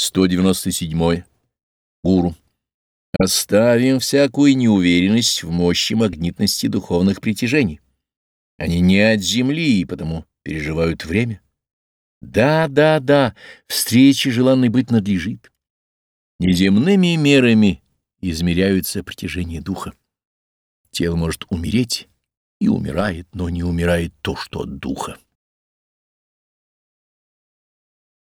197. Гуру. Оставим всякую неуверенность в мощи магнитности духовных притяжений. Они не от земли и потому переживают время. Да, да, да, встречи желанной быть надлежит. Неземными мерами измеряются притяжения духа. Тело может умереть и умирает, но не умирает то, что от духа.